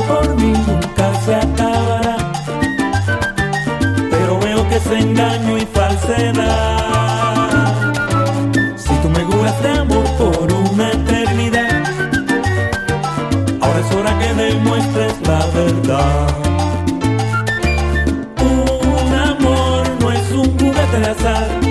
por mí nunca se acabará. Pero veo que es engaño y falsedad. Si tú me juras de amor por una eternidad, ahora es hora que demuestres la verdad. Un amor no es un juguete de azar.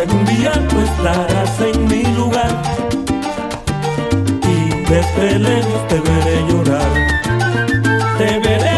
Algún día tú estarás en mi lugar y desde lejos te veré llorar. Te veré